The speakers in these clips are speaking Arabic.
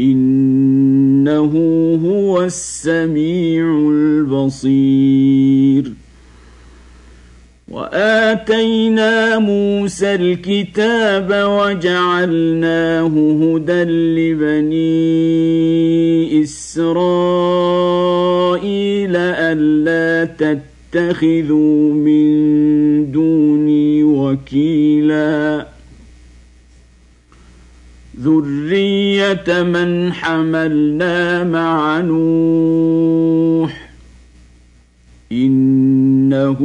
إنه هو السميع البصير. وآتينا موسى الكتاب وجعلناه هدى لبني إسرائيل ألا تتخذوا من دوني وكيلا. ذريه من حملنا مع نوح. إنه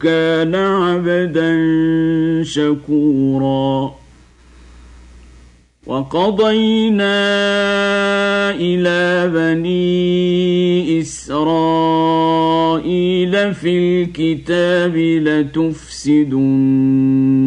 كان عبدا شكورا. وقضينا إلى بني إسرائيل في الكتاب لتفسدن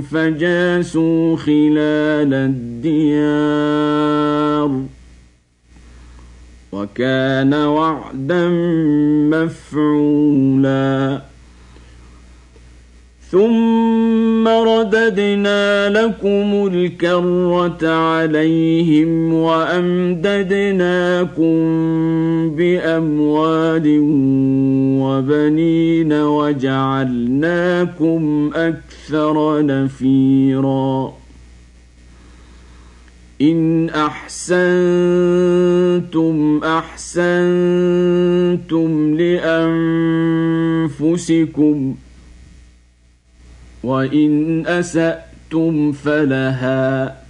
فجاسوا خلال الديار. وكان وعدا مفعولا. ثم رددنا لكم الكرة عليهم وأمددناكم بأموال وبنين وجعلناكم أكثر نفيرا إن أحسنتم أحسنتم لأنفسكم ۖ وإن أسأتم فلها.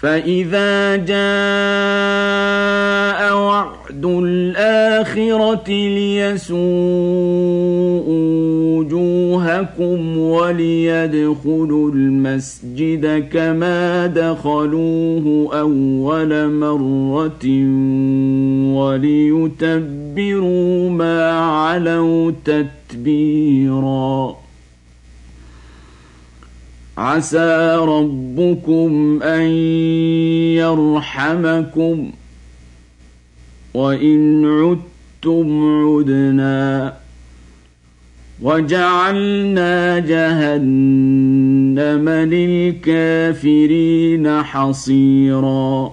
فإذا جاء وعد الآخرة ليسوءوا وجوهكم وليدخلوا المسجد كما دخلوه أول مرة وليتبروا ما علوا تتبعوا تتبيرا عسى ربكم أن يرحمكم وإن عدتم عدنا. وجعلنا جهنم للكافرين حصيرا.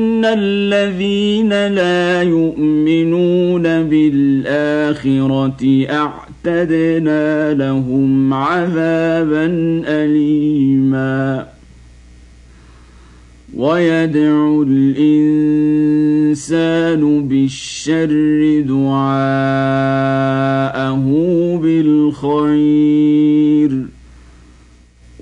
وان الذين لا يؤمنون بالاخره اعتدنا لهم عذابا اليما ويدعو الانسان بالشر دعاءه بالخير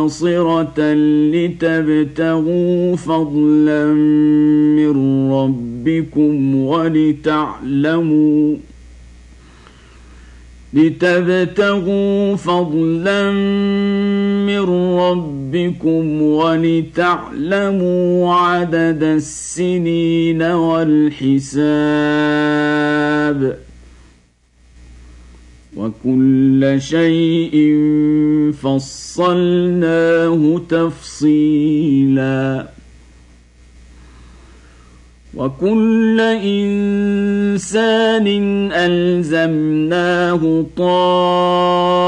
مبصره لتبتغوا فضلا من ربكم ولتعلموا لتبتغوا فضلا من ربكم ولتعلموا عدد السنين والحساب وكل شيء فصلناه تفصيلا. وكل إنسان ألزمناه طائره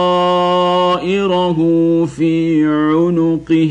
في عنقه.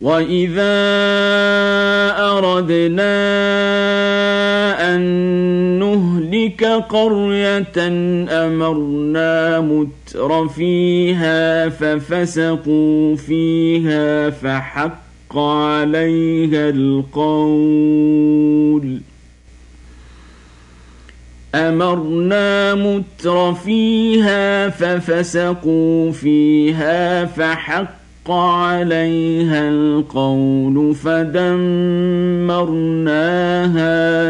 واذا اردنا ان نهلك قريه امرنا متر فيها ففسقوا فيها فحق عليها القول امرنا متر فيها ففسقوا فيها فحق حق عليها القول فدمرناها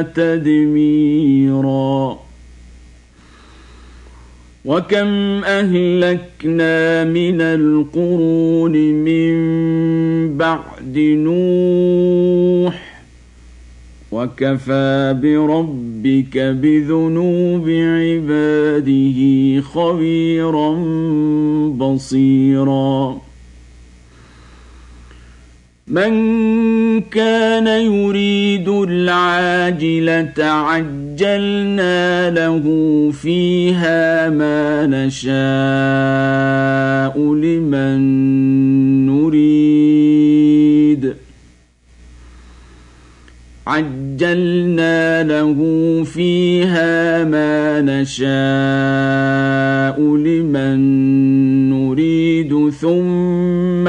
تدميرا. وكم أهلكنا من القرون من بعد نوح وكفى بربك بذنوب عباده خبيرا بصيرا. من كان يريد العاجلة عجلنا له فيها ما نشاء لمن نريد. عجلنا له فيها ما نشاء لمن نريد ثم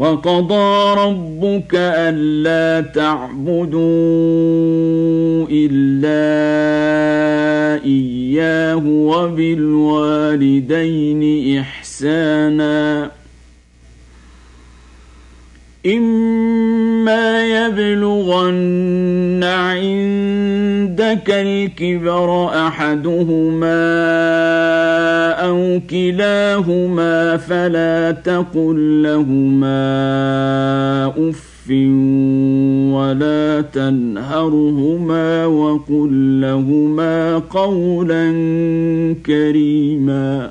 وقضى ربك ألا تعبدوا إلا إياه وبالوالدين إحسانا. إما يبلغن عند عندك الكبر أحدهما أو كلاهما فلا تقل لهما أف ولا تنهرهما وقل لهما قولا كريما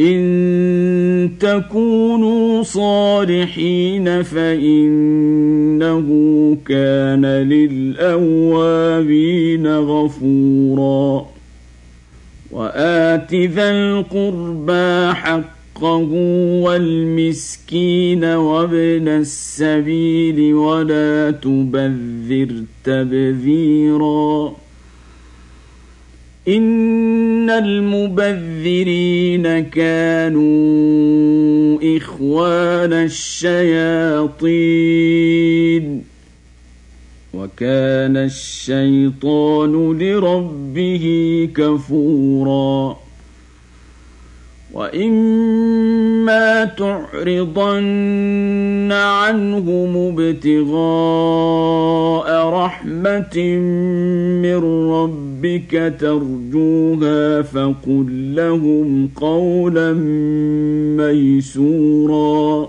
إن تكونوا صالحين فإنه كان للأوابين غفورا. وآت ذا القربى حقه والمسكين وابن السبيل ولا تبذر تبذيرا. ان المبذرين كانوا اخوان الشياطين وكان الشيطان لربه كفورا واما تعرضن عنهم ابتغاء رحمه من ربك ترجوها فقل لهم قولا ميسورا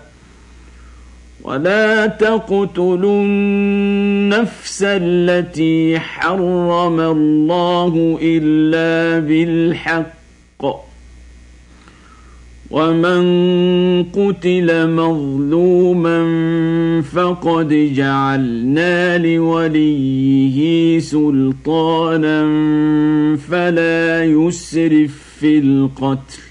ولا تقتلوا النفس التي حرم الله الا بالحق ومن قتل مظلوما فقد جعلنا لوليه سلطانا فلا يسرف في القتل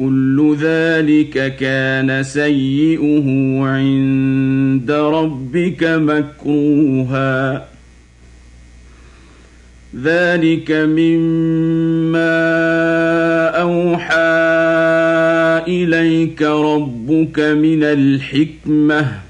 كل ذلك كان سيئه عند ربك مكروها. ذلك مما أوحى إليك ربك من الحكمة.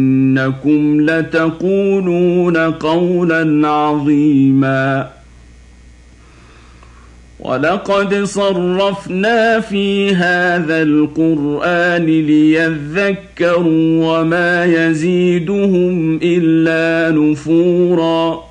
إنكم لتقولون قولا عظيما. ولقد صرفنا في هذا القرآن ليذكروا وما يزيدهم إلا نفورا.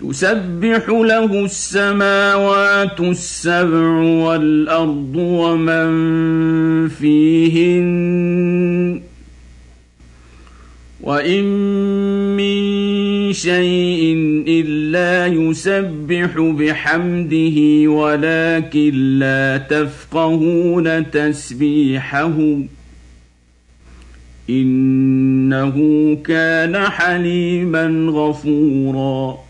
تسبح له السماوات السبع والأرض ومن فيهن وإن من شيء إلا يسبح بحمده ولكن لا تفقهون تسبيحهم إنه كان حليما غفورا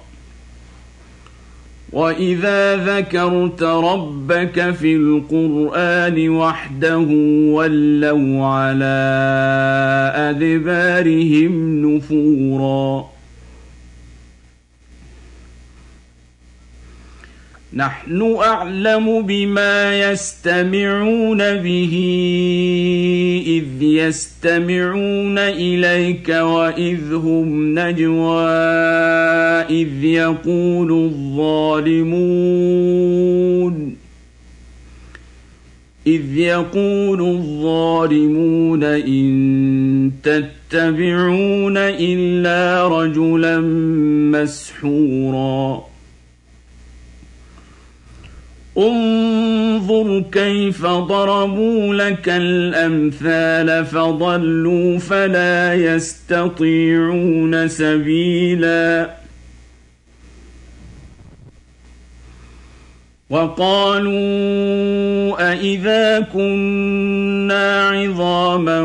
واذا ذكرت ربك في القران وحده ولوا على ادبارهم نفورا نحن أعلم بما يستمعون به إذ يستمعون إليك وإذ هم نجوى إذ يقول الظالمون إذ يقول الظالمون إن تتبعون إلا رجلا مسحورا. انظر كيف ضربوا لك الأمثال فضلوا فلا يستطيعون سبيلا. وقالوا أإذا كنا عظاما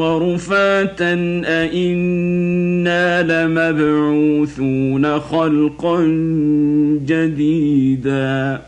ورفاتا أإنا لمبعوثون خلقا جديدا.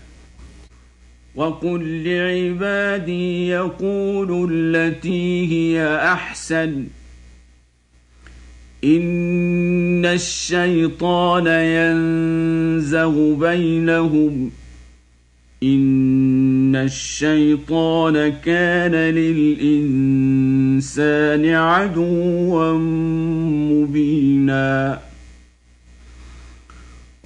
وقل لعبادي يقولوا التي هي أحسن. إن الشيطان ينزغ بينهم. إن الشيطان كان للإنسان عدوا مبينا.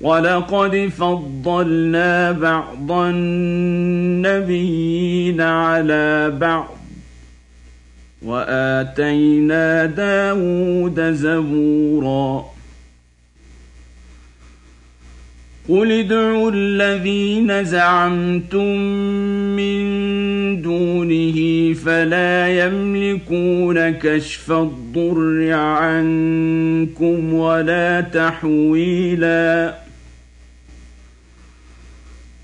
ولقد فضلنا بعض النبيين على بعض وآتينا داود زبورا قل ادعوا الذين زعمتم من دونه فلا يملكون كشف الضر عنكم ولا تحويلا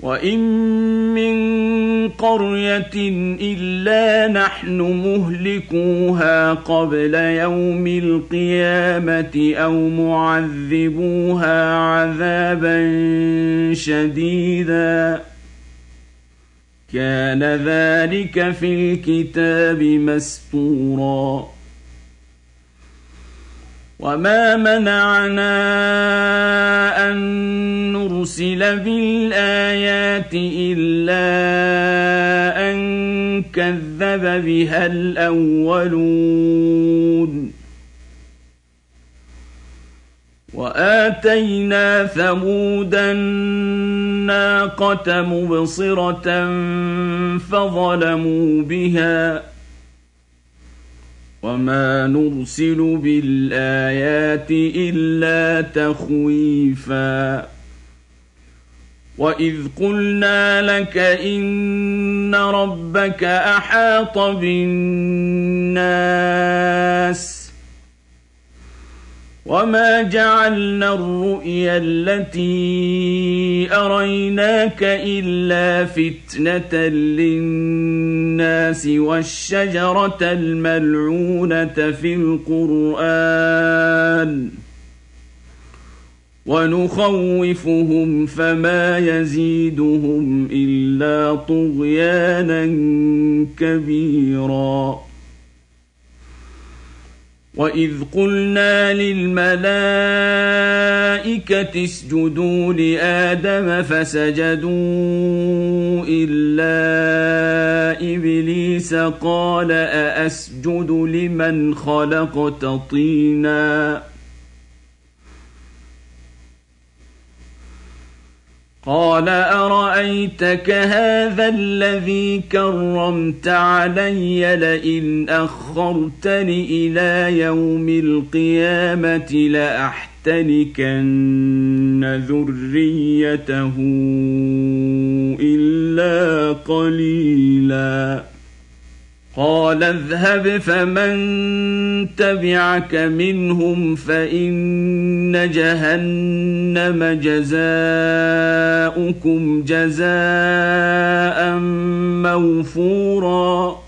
وان من قريه الا نحن مهلكوها قبل يوم القيامه أو معذبوها عذابا شديدا كان ذلك في الكتاب مسطورا وما منعنا ان نرسل بالايات الا ان كذب بها الاولون واتينا ثمود الناقه مبصره فظلموا بها وما نرسل بالايات الا تخويفا واذ قلنا لك ان ربك احاط بالناس وما جعلنا الرؤيا التي اريناك الا فتنه للناس والشجره الملعونه في القران ونخوفهم فما يزيدهم الا طغيانا كبيرا واذ قلنا للملائكه اسجدوا لادم فسجدوا الا ابليس قال ااسجد لمن خلقت طينا قال أرأيتك هذا الذي كرمت علي لئن أخرتني إلى يوم القيامة لأحتنكن ذريته إلا قليلا قال اذهب فمن تبعك منهم فإن جهنم جزاؤكم جزاء موفورا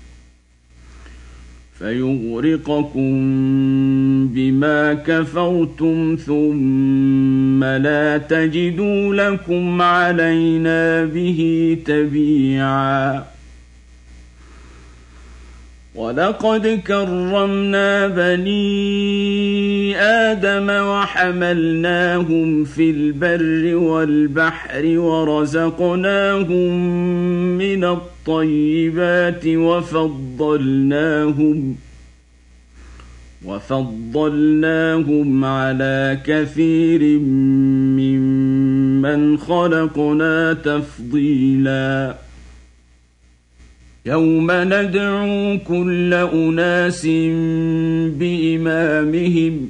فيغرقكم بما كفرتم ثم لا تجدوا لكم علينا به تبيعا. ولقد كرمنا بني آدم وحملناهم في البر والبحر ورزقناهم من الطيبات وفضلناهم وفضلناهم على كثير ممن خلقنا تفضيلاً. يوم ندعو كل أناس بإمامهم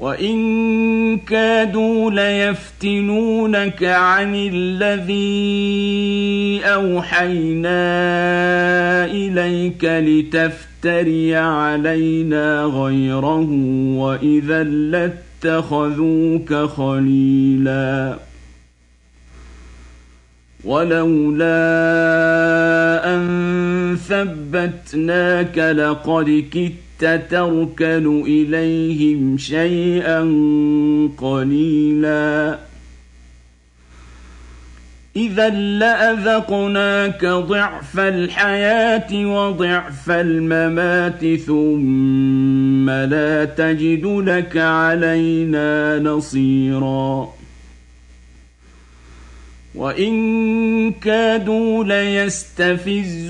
وان كادوا ليفتنونك عن الذي اوحينا اليك لتفتري علينا غيره واذا لاتخذوك خليلا ولولا ان ثبتناك لقد كدت تركن إليهم شيئا قليلا. اذا لأذقناك ضعف الحياة وضعف الممات ثم لا تجد لك علينا نصيرا. وان كادوا ليستفزونك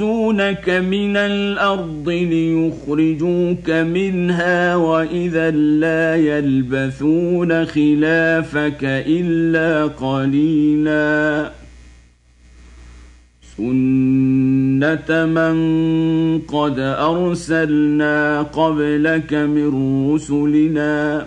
من الأرض ليخرجوك منها واذا لا يلبثون خلافك الا قليلا سنه من قد ارسلنا قبلك من رسلنا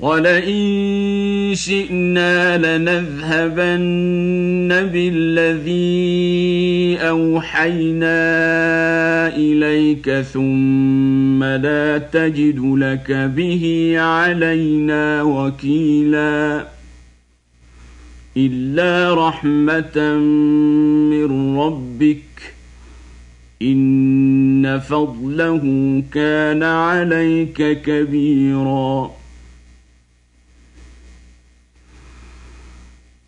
ولئن شئنا لنذهبن بالذي اوحينا اليك ثم لا تجد لك به علينا وكيلا الا رحمه من ربك ان فضله كان عليك كبيرا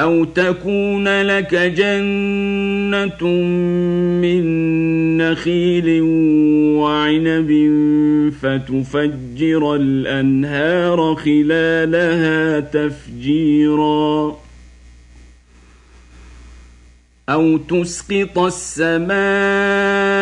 أو تكون لك جنة من نخيل وعنب فتفجر الأنهار خلالها تفجيرا أو تسقط السماء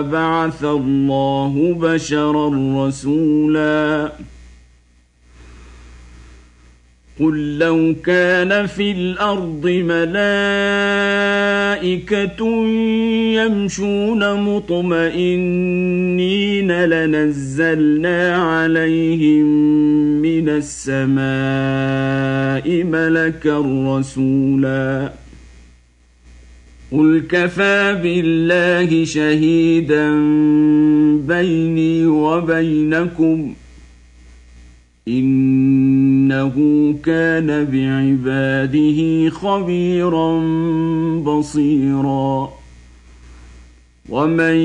أبعث الله بشرا رسولا. قل لو كان في الأرض ملائكة يمشون مطمئنين لنزلنا عليهم من السماء ملكا رسولا. قل كفى بالله شهيدا بيني وبينكم انه كان بعباده خبيرا بصيرا ومن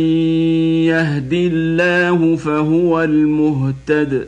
يهد الله فهو المهتد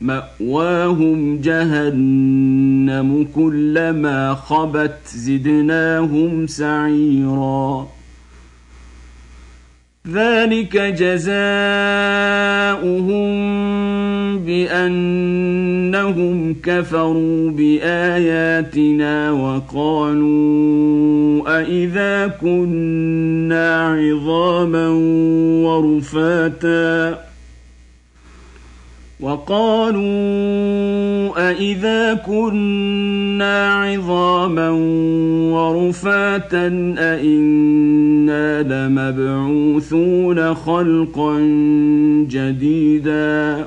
مأواهم جهنم كلما خبت زدناهم سعيرا. ذلك جزاؤهم بأنهم كفروا بآياتنا وقالوا أإذا كنا عظاما ورفاتا. وقالوا أإذا كنا عظاما ورفاتا أإنا لمبعوثون خلقا جديدا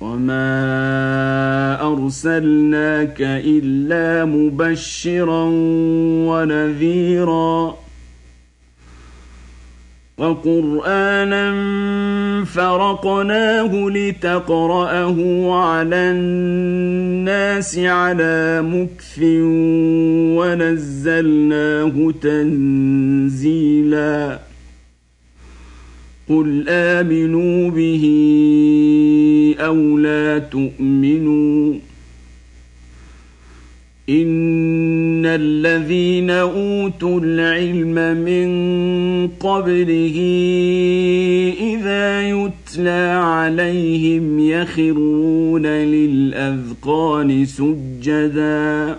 وما ارسلناك الا مبشرا ونذيرا وقرانا فرقناه لتقراه على الناس على مكث ونزلناه تنزيلا قل امنوا به أو لا تؤمنوا ان الذين اوتوا العلم من قبله اذا يتلى عليهم يخرون للاذقان سجدا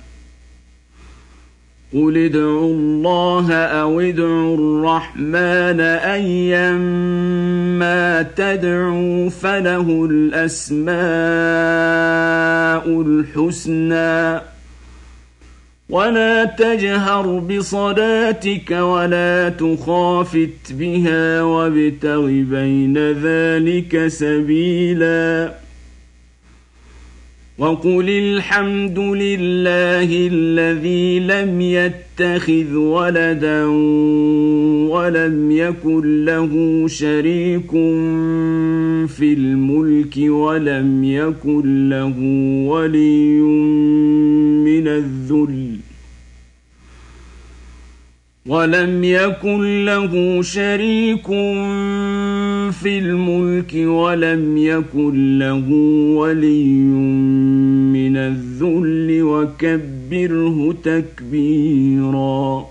قل ادعوا الله أو ادعوا الرحمن أيما تدعوا فله الأسماء الحسنى ولا تجهر بصلاتك ولا تخافت بها وابتغ بين ذلك سبيلاً وقل الحمد لله الذي لم يتخذ ولدا ولم يكن له شريك في الملك ولم يكن له ولي من الذل ولم يكن له شريك في الملك ولم يكن له ولي من الذل وكبره تكبيرا